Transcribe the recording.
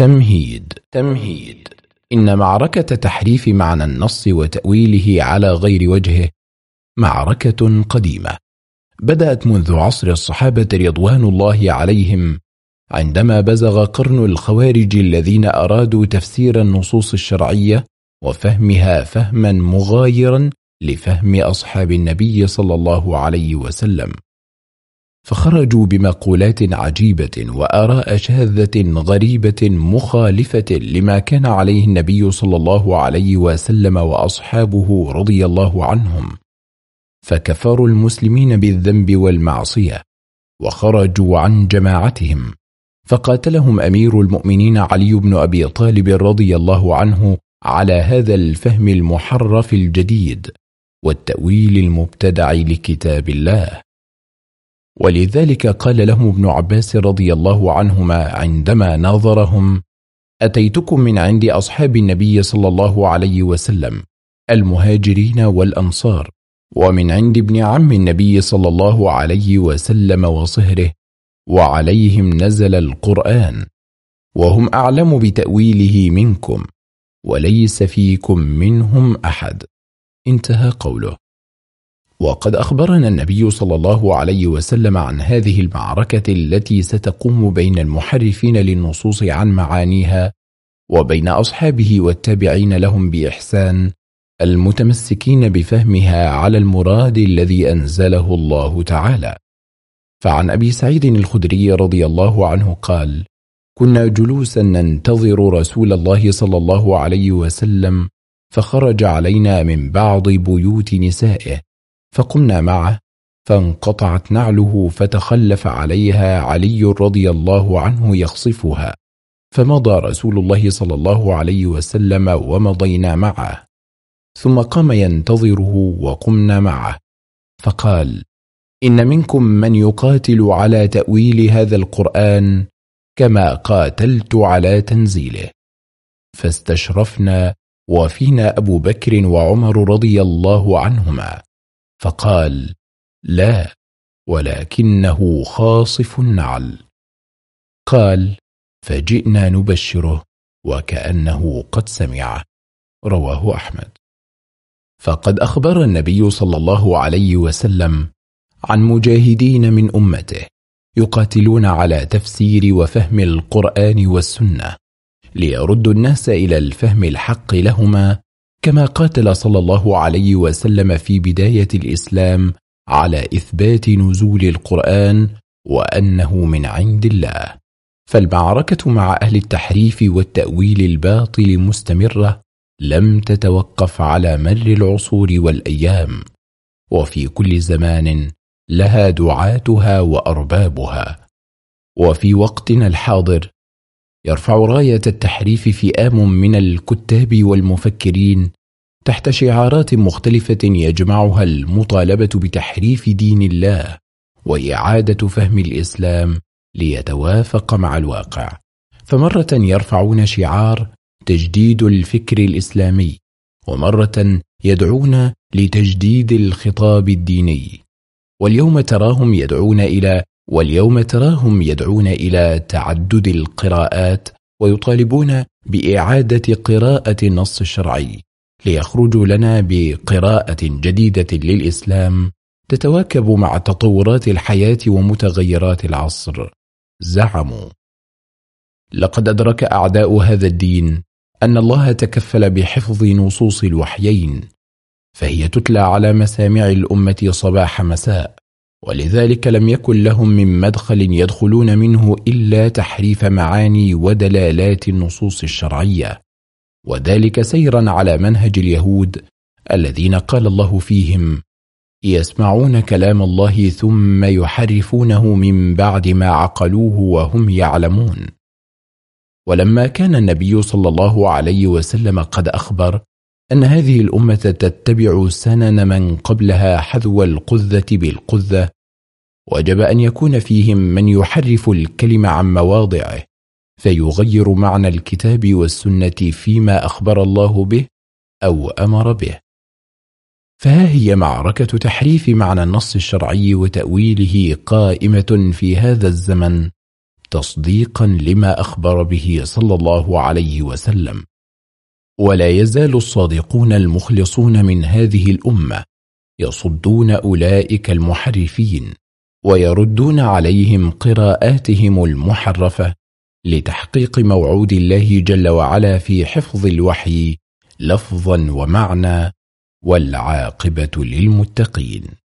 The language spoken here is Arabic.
تمهيد تمهيد. إن معركة تحريف معنى النص وتأويله على غير وجهه معركة قديمة. بدأت منذ عصر الصحابة رضوان الله عليهم عندما بزغ قرن الخوارج الذين أرادوا تفسير النصوص الشرعية وفهمها فهما مغايرا لفهم أصحاب النبي صلى الله عليه وسلم. فخرجوا بمقولات عجيبة وآراء شاذة غريبة مخالفة لما كان عليه النبي صلى الله عليه وسلم وأصحابه رضي الله عنهم. فكفروا المسلمين بالذنب والمعصية وخرجوا عن جماعتهم. فقاتلهم أمير المؤمنين علي بن أبي طالب رضي الله عنه على هذا الفهم المحرف الجديد والتأويل المبتدع لكتاب الله. ولذلك قال لهم ابن عباس رضي الله عنهما عندما ناظرهم أتيتكم من عند أصحاب النبي صلى الله عليه وسلم المهاجرين والأنصار ومن عند ابن عم النبي صلى الله عليه وسلم وصهره وعليهم نزل القرآن وهم أعلم بتأويله منكم وليس فيكم منهم أحد. انتهى قوله. وقد أخبرنا النبي صلى الله عليه وسلم عن هذه المعركة التي ستقوم بين المحرفين للنصوص عن معانيها وبين أصحابه والتابعين لهم بإحسان المتمسكين بفهمها على المراد الذي أنزله الله تعالى. فعن أبي سعيد الخدري رضي الله عنه قال كنا جلوسا ننتظر رسول الله صلى الله عليه وسلم فخرج علينا من بعض بيوت نسائه فقمنا معه فانقطعت نعله فتخلف عليها علي رضي الله عنه يخصفها. فمضى رسول الله صلى الله عليه وسلم ومضينا معه. ثم قام ينتظره وقمنا معه. فقال إن منكم من يقاتل على تأويل هذا القرآن كما قاتلت على تنزيله. فاستشرفنا وفينا أبو بكر وعمر رضي الله عنهما. فقال لا ولكنه خاصف النعل. قال فجئنا نبشره وكأنه قد سمعه. رواه أحمد. فقد أخبر النبي صلى الله عليه وسلم عن مجاهدين من أمته يقاتلون على تفسير وفهم القرآن والسنة ليردوا الناس إلى الفهم الحق لهما كما قاتل صلى الله عليه وسلم في بداية الإسلام على إثبات نزول القرآن وأنه من عند الله. فالمعركة مع أهل التحريف والتأويل الباطل مستمرة لم تتوقف على مر العصور والأيام. وفي كل زمان لها دعاتها وأربابها. وفي وقتنا الحاضر يرفع راية التحريف فئام من الكتاب والمفكرين تحت شعارات مختلفة يجمعها المطالبة بتحريف دين الله وإعادة فهم الإسلام ليتوافق مع الواقع. فمرة يرفعون شعار تجديد الفكر الإسلامي ومرة يدعون لتجديد الخطاب الديني. واليوم تراهم يدعون إلى واليوم تراهم يدعون إلى تعدد القراءات ويطالبون بإعادة قراءة النص الشرعي ليخرجوا لنا بقراءة جديدة للإسلام تتواكب مع تطورات الحياة ومتغيرات العصر. زعموا. لقد أدرك أعداء هذا الدين أن الله تكفل بحفظ نصوص الوحيين فهي تتلى على مسامع الأمة صباح مساء. ولذلك لم يكن لهم من مدخل يدخلون منه إلا تحريف معاني ودلالات النصوص الشرعية. وذلك سيرا على منهج اليهود الذين قال الله فيهم يسمعون كلام الله ثم يحرفونه من بعد ما عقلوه وهم يعلمون. ولما كان النبي صلى الله عليه وسلم قد أخبر أن هذه الأمة تتبع سنن من قبلها حذو القذة بالقذة وجب أن يكون فيهم من يحرف الكلم عن مواضعه فيغير معنى الكتاب والسنة فيما أخبر الله به أو أمر به. فها هي معركة تحريف معنى النص الشرعي وتأويله قائمة في هذا الزمن تصديقا لما أخبر به صلى الله عليه وسلم. ولا يزال الصادقون المخلصون من هذه الأمة يصدون أولئك المحرفين ويردون عليهم قراءاتهم المحرفة لتحقيق موعود الله جل وعلا في حفظ الوحي لفظا ومعنى والعاقبة للمتقين.